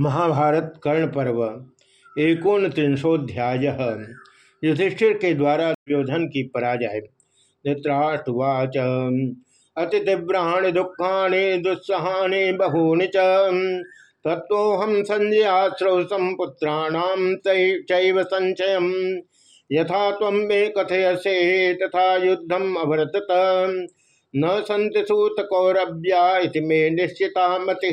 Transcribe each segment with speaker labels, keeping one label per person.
Speaker 1: महाभारत कर्ण पर्व एकोन त्रिंशोध्याय युधिष्ठिर के द्वारा दुर्योधन की पराजय। धृतराष्ट्रवाच अतितीव्राणि दुखानि, दुस्सहानि, बहूनि च। तत्वोहम संजयाश्रौसम पुत्राणाम चैव संचयम यथा तम मे कथयसे, तथा युद्धम अभरत न संत सूत कौरव्या मे निश्चिता मति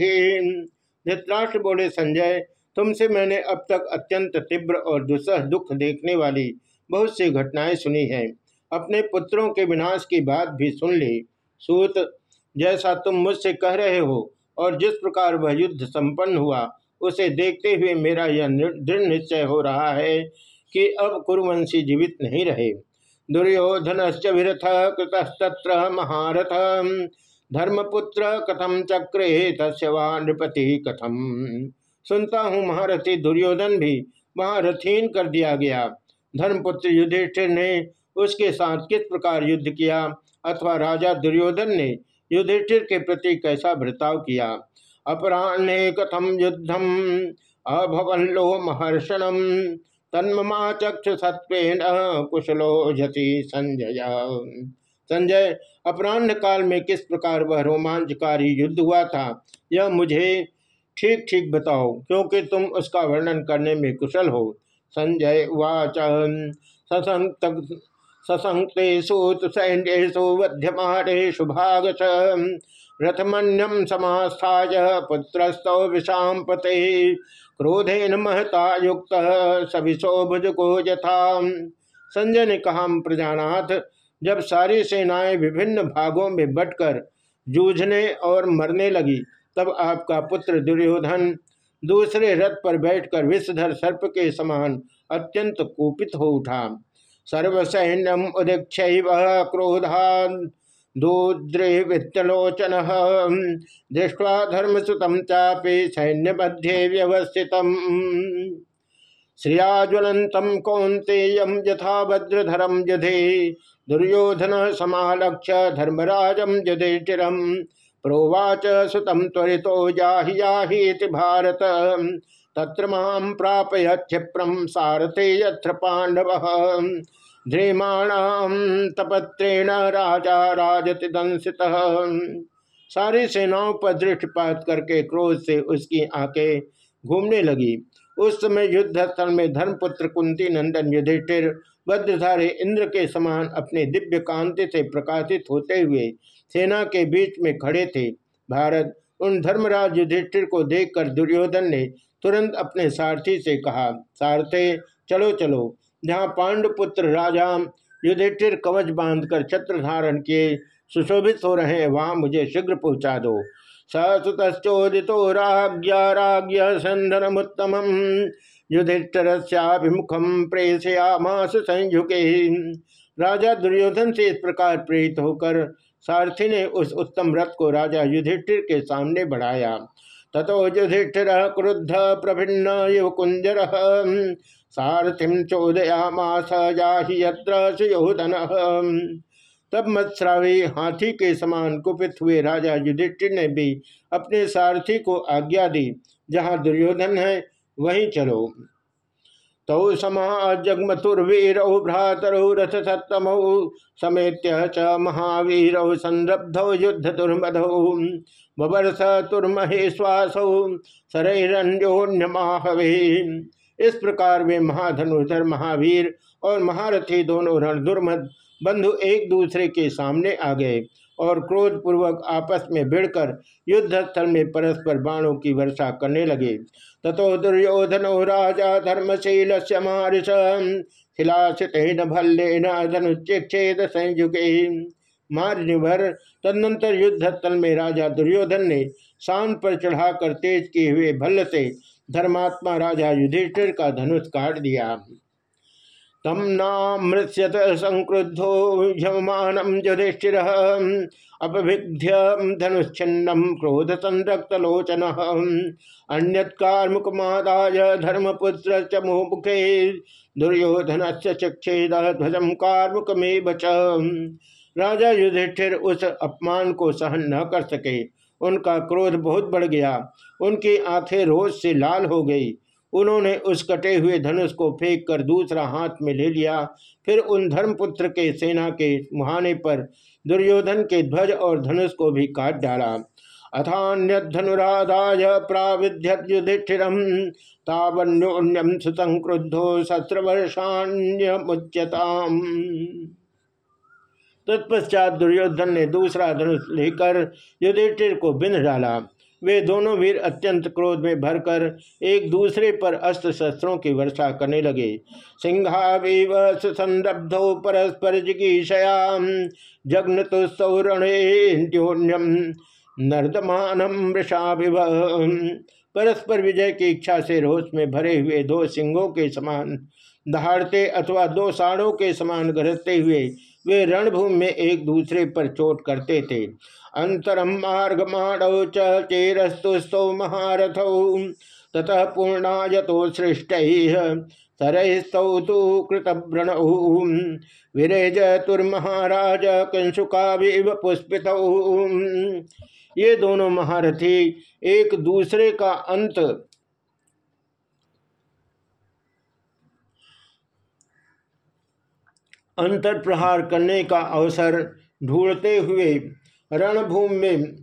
Speaker 1: धृतराष्ट्र बोले, संजय, तुमसे मैंने अब तक अत्यंत तीव्र और दुसह दुख देखने वाली बहुत सी घटनाएँ सुनी हैं। अपने पुत्रों के विनाश की बात भी सुन ली। सूत, जैसा तुम मुझसे कह रहे हो और जिस प्रकार वह युद्ध संपन्न हुआ, उसे देखते हुए मेरा यह दृढ़ निश्चय हो रहा है कि अब कुरुवंशी जीवित नहीं रहे। दुर्योधन विरथ कृतस्तत्र महारथ। धर्मपुत्र कथम चक्रे तस्वा नृपति कथम सुनता हूँ महारथी दुर्योधन भी, महारथीन कर दिया गया। धर्मपुत्र युधिष्ठिर ने उसके साथ किस प्रकार युद्ध किया? अथवा राजा दुर्योधन ने युधिष्ठिर के प्रति कैसा बर्ताव किया? अपराह्ने कथम युद्धम अभवल्लो महर्षणम तन्ममा चक्ष सत्वेन कुशलो झति संजय। संजय अपराह्न काल में किस प्रकार वह रोमांचकारी युद्ध हुआ था? यह मुझे ठीक ठीक बताओ, क्योंकि तुम उसका वर्णन करने में कुशल हो। संजय वाच ससंक्तेषु सैन्येषु वध्यमानेषु भागच रथमन्यम समास्थाय पुत्रस्तौ विषाम पते क्रोधेन महता युक्त, सविशो भुजको यथा। संजय ने कहा प्रजानाथ जब सारी सेनाएँ विभिन्न भागों में बटकर जूझने और मरने लगी, तब आपका पुत्र दुर्योधन दूसरे रथ पर बैठकर विषधर सर्प के समान अत्यंत कुपित हो उठा। सर्वसैन्यम उदीक्ष क्रोधा दूद्रे वित्तलोचन दृष्टवा धर्मसुतम चापे सैन्य मध्य व्यवस्थित श्रियाज्वलंतम कौंतेयम यथा भद्रधरम युधे दुर्योधन समालक्ष्य धर्मराजम युधिष्ठिरम प्रोवाच सुतम त्वरितो भारत। तत्र माम प्रापय क्षिप्रम सारथे यत्र पांडव ध्रीमाणाम तपत्रेण राजा राजति दंसित सारी सेनाओं पर दृष्टिपात करके क्रोध से उसकी आँखें घूमने लगी। उस समय युद्ध स्थल में धर्मपुत्र कुंती नंदन युधिष्ठिर वज्रधारे इंद्र के समान अपने दिव्य कांति से प्रकाशित होते हुए सेना के बीच में खड़े थे। भारत, उन धर्मराज युधिष्ठिर को देखकर दुर्योधन ने तुरंत अपने सारथी से कहा, सारथे, चलो चलो। जहाँ पांडुपुत्र राजा युधिष्ठिर कवच बांधकर छत्र धारण किए, सुशोभित हो रहे हैं, वहाँ मुझे शीघ्र पहुँचा दो। सतुतश्चोदितो राज्ञा राज्ञ संधनमुत्तम युधिष्ठरस्याभिमुखम प्रेषयामास संयुगे। राजा दुर्योधन से इस प्रकार प्रेरित होकर सारथी ने उस उत्तम रथ को राजा युधिष्ठिर के सामने बढ़ाया। ततो युधिष्ठिर क्रुद्ध प्रभिन्न युव कुंजर सारथिम चोदयामास जाहि यत्र सुयोधन। तब मत्स्रावी हाथी के समान कुपित हुए राजा युधिष्ठिर ने भी अपने सारथी को आज्ञा दी, जहाँ दुर्योधन है, वहीं चलो। तौ समा जगमतुर्वीरौ भ्रातरौ रथ सत्तमौ समेत्य च महावीरौ संरब्धौ युद्ध दुर्मधौ बबरस तुर्महे श्वासौ सरैरण्योन्यमाहवे इस प्रकार वे महाधनुधर महावीर और महारथी दोनों रण दुर्मद बंधु एक दूसरे के सामने आ गए और क्रोधपूर्वक आपस में भिड़कर युद्ध स्थल में परस्पर बाणों की वर्षा करने लगे। तथो दुर्योधन राजा धर्मशील मारिश शिलाशितेन भल्लेन धनुच्छेद संयुगे। मार्निभर तदनंतर युद्ध स्थल में राजा दुर्योधन ने शान पर चढ़ाकर तेज किए हुए भल्ल से धर्मात्मा राजा युधिष्ठिर का धनुष काट दिया। तम नामृत्यत संक्रुद्धो झमानम युधिष्ठिर अपभिध्य धनुच्छिन्नम क्रोध संरक्तलोचन अन्यत्मुकमादाय धर्मपुत्र च मुखे दुर्योधन से चक्षेद ध्वज कार्मुक में बच राजा युधिष्ठिर उस अपमान को सहन न कर सके। उनका क्रोध बहुत बढ़ गया। उनकी आँखें रोज से लाल हो गई। उन्होंने उस कटे हुए धनुष को फेंक कर दूसरा हाथ में ले लिया। फिर उन धर्मपुत्र के सेना के मुहाने पर दुर्योधन के ध्वज और धनुष को भी काट डाला। अथान्यधनुराधाय प्राविध्यत युधिष्ठिरम तावन्योन्यम सुसंक्रुद्धो शस्त्रवर्षाण्यमुच्यताम। तत्पश्चात दुर्योधन ने दूसरा धनुष लेकर युधिष्ठिर को बिंद डाला। वे दोनों वीर अत्यंत क्रोध में भरकर एक दूसरे पर अस्त्र शस्त्रों की वर्षा करने लगे। सिंहावीव परस्पर जिगीषयाम जग्न तो सौरणेन्योन्यम नर्दमानम वृषाभिव। परस्पर विजय की इच्छा से रोष में भरे हुए दो सिंहों के समान, दहाड़ते अथवा दो साड़ों के समान गरजते हुए वे रणभूमि में एक दूसरे पर चोट करते थे। अंतरम मार्ग माणव चेरस्तुस्तौ महारथौ। ततः पूर्णायतो सृष्ट सरस्तौ तो कृतव्रण। विरेज तुर्महाराज कंसुकाविव पुष्पित। ये दोनों महारथी एक दूसरे का अंत अंतर प्रहार करने का अवसर ढूंढते हुए रणभूमि में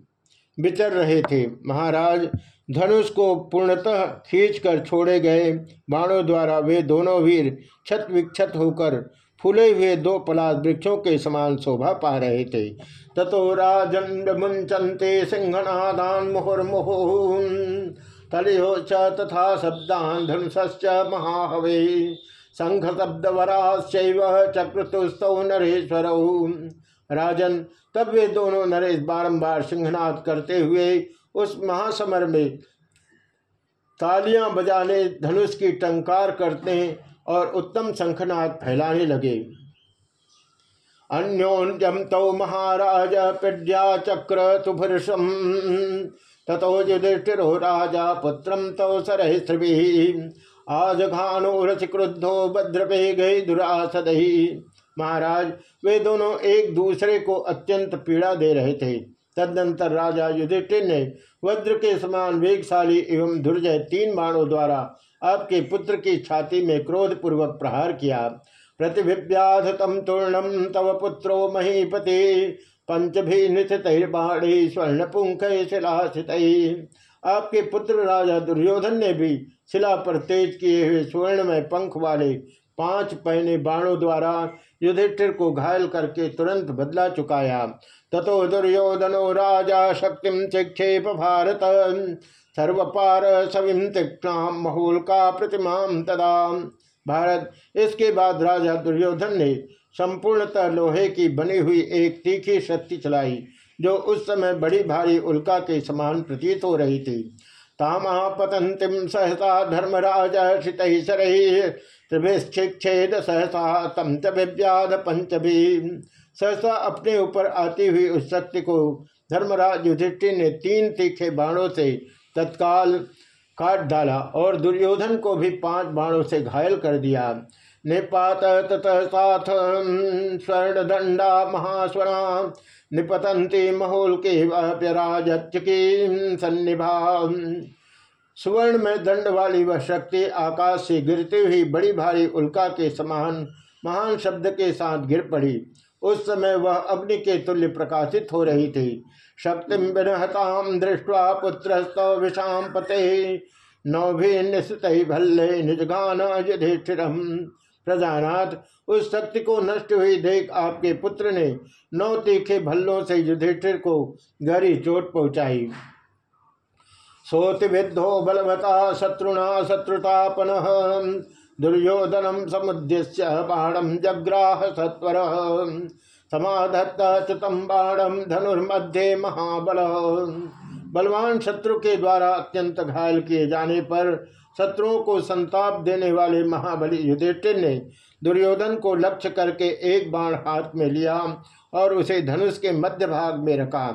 Speaker 1: विचर रहे थे। महाराज धनुष को पूर्णतः खींचकर छोड़े गए। बाणों द्वारा वे दोनों वीर छत विक्षत होकर फूले हुए दो पलाश वृक्षों के समान शोभा पा रहे थे। ततो राजंड मुंचनते सिंहनादान मुहुर्मुहु तलियो च तथा शब्दान धनुष्च महाहवे। शंख शब्द वराशैव चक्रतुस्तौ नरेश्वर। राजन, तब वे दोनों नरेश बारंबार सिंहनाद करते हुए उस महासमर में तालियाँ बजाने, धनुष की टंकार करते और उत्तम शंखनाद फैलाने लगे। अन्योन्यम तौ महाराज पिड्या चक्र तुभृशम तथो युधिष्ठिरो राजा पुत्रम तौ सरहिस्त्री आज घानो रच क्रुद्धो भद्रपे गई दुरासदही। महाराज, वे दोनों एक दूसरे को अत्यंत पीड़ा दे रहे थे। तदनंतर राजा युधिष्ठिर ने वज्र के समान वेगशाली एवं दुर्जय तीन बाणों द्वारा आपके पुत्र की छाती में क्रोध पूर्वक प्रहार किया। प्रतिभिव्याध तम तूर्णम तव पुत्रो महीपति पंचभी निथितर्बाणी स्वर्ण पुंख शिलास्थित। आपके पुत्र राजा दुर्योधन ने भी शिला पर तेज किए हुए स्वर्ण में पंख वाले पाँच पहने बाणों द्वारा युधिष्ठिर को घायल करके तुरंत बदला चुकाया। ततो दुर्योधनो राजा शक्ति चिक्षेप भारत। सर्वपार सविम तीक्षाम महोल का प्रतिमा तदा। भारत, इसके बाद राजा दुर्योधन ने संपूर्णतः लोहे की बनी हुई एक तीखी शक्ति चलाई, जो उस समय बड़ी भारी उल्का के समान प्रतीत हो रही थी। तामा पतंतिम सहसा धर्मराज त्रिभिक्षेद सहसा तम च पंचभी सहसा अपने ऊपर आती हुई उस शक्ति को धर्मराज युधिष्ठिर ने तीन तीखे बाणों से तत्काल काट डाला और दुर्योधन को भी पाँच बाणों से घायल कर दिया। निपात ततः साथ स्वर्ण दंडा महास्वरा निपतंती महोल के की सन्निभा। सुवर्ण में दंड वाली वह शक्ति आकाश से गिरती हुई बड़ी भारी उल्का के समान महान शब्द के साथ गिर पड़ी। उस समय वह अग्नि के तुल्य प्रकाशित हो रही थी। शक्ति विनहताम दृष्टवा पुत्र विषाम पते। नौभि निश्चित भल्ले निजगान युधिष्ठिरम प्रजानाथ, उस शक्ति को नष्ट हुई देख आपके पुत्र ने नौ तीखे भल्लों से युधिष्ठिर को गहरी चोट पहुंचाई। सोति विद्धो बलवता शत्रुणा शत्रुतापन दुर्योधनम समुद्देश्य बाणम जग्राह सत्वर, समाधत्त चतम बाणम धनुर्मध्ये महाबल। बलवान शत्रु के द्वारा अत्यंत घायल किए जाने पर शत्रुओं को संताप देने वाले महाबली युधिष्ठिर ने दुर्योधन को लक्ष्य करके एक बाण हाथ में लिया और उसे धनुष के मध्य भाग में रखा।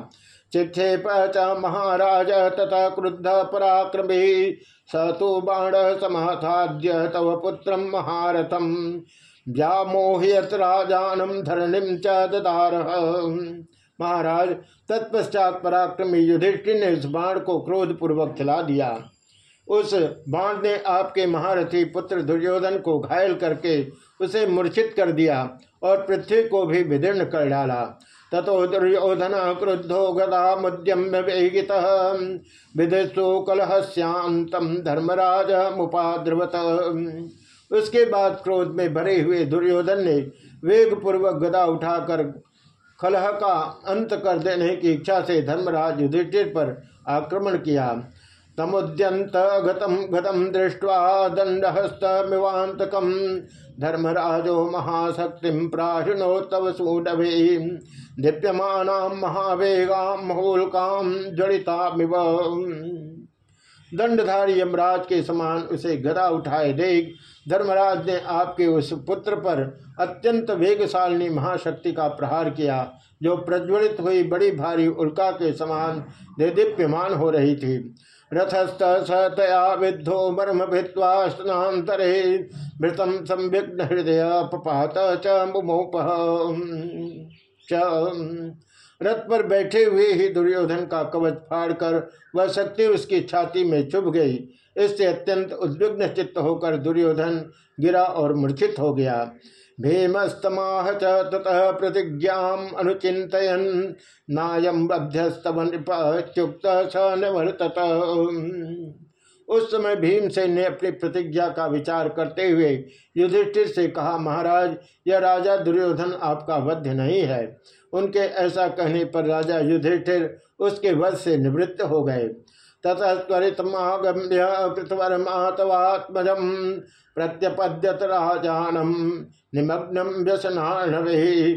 Speaker 1: चिथे पच महाराज तथा क्रुद्ध पराक्रमी, स तो बाण समाधाद्य तव पुत्र महारथम व्यामोहियत राजानम धरणिम च महाराज तत्पश्चात पराक्रमी युधिष्ठिर ने उस बाण को क्रोध पूर्वक चला दिया। उस बाण ने आपके महारथी पुत्र दुर्योधन को घायल करके उसे मूर्छित कर दिया और पृथ्वी को भी विदीर्ण कर डाला। ततो दुर्योधन क्रुद्धो गदा मुद्यम्य वेगित विदस्सु कलहस्यांतम धर्मराज मुपाद्रवत। उसके बाद क्रोध में भरे हुए दुर्योधन ने वेग पूर्वक गदा उठाकर कलह का अंत कर देने की इच्छा से धर्मराज युधिष्ठिर पर आक्रमण किया। तमुद्यंत गतम गतम दृष्ट्वा दंडहस्तमिवांतकम धर्मराजो महाशक्ति प्राशुनो तव सूडभे दीप्यमाना महावेगा महोलकाम जड़िता दंडधारी यमराज के समान उसे गदा उठाए देख धर्मराज ने आपके उस पुत्र पर अत्यंत वेगशालिनी महाशक्ति का प्रहार किया, जो प्रज्वलित हुई बड़ी भारी उल्का के समान दीप्यमान हो रही थी। रथस्थ सतया विद्धो मर्म भित्वा स्नातरे मृतम संविघ्न हृदय पपात च मुमोप। रथ पर बैठे हुए ही दुर्योधन का कवच फाड़कर वह शक्ति उसकी छाती में चुभ गई। इससे अत्यंत उद्विग्न चित्त होकर दुर्योधन गिरा और मूर्छित हो गया। भीमस्तमाह ततः प्रतिज्ञा अनुचितयन नायम बध्यस्तवन चुक्त स उस समय भीमसेन ने अपनी प्रतिज्ञा का विचार करते हुए युधिष्ठिर से कहा, महाराज, यह राजा दुर्योधन आपका वध्य नहीं है। उनके ऐसा कहने पर राजा युधिष्ठिर उसके वध से निवृत्त हो गए। ततः त्वरितमागम्य कृतवर्मातवात्मजम प्रत्यपद्यत राजानम निमग्नम व्यसनाणवे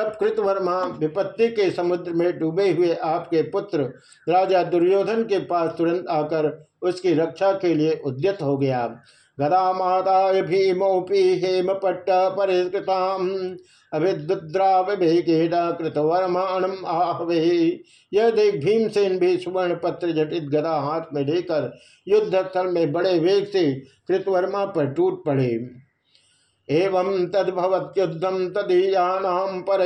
Speaker 1: तब कृतवर्मा विपत्ति के समुद्र में डूबे हुए आपके पुत्र राजा दुर्योधन के पास तुरंत आकर उसकी रक्षा के लिए उद्यत हो गया। गदा माता भीमोपी हेम पट्ट परिष्कृताम। अभिद्रावेगेन कृतवर्माणम आहवे। यह देख भीमसेन भी सुवर्ण पत्र जटित गदा हाथ में लेकर युद्ध स्थल में बड़े वेग से कृतवर्मा पर टूट पड़े। एवं तद्भवत्युद्धम तदीयानाम पर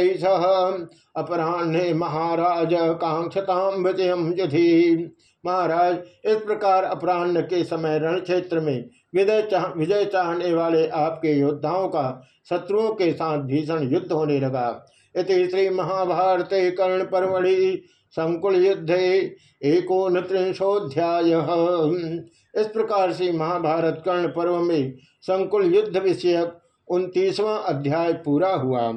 Speaker 1: अपराह्ने महाराज कांक्षताम विजय युधि। महाराज, इस प्रकार अपराह्न के समय रण क्षेत्र में विजय चाह, विजय चाहने वाले आपके योद्धाओं का शत्रुओं के साथ भीषण युद्ध होने लगा। इति श्री महाभारत कर्ण परमढ़ि संकुल युद्ध एकोन त्रिंशोध्याय इस प्रकार से महाभारत कर्ण पर्व में संकुल युद्ध विषयक उनतीसवां अध्याय पूरा हुआ।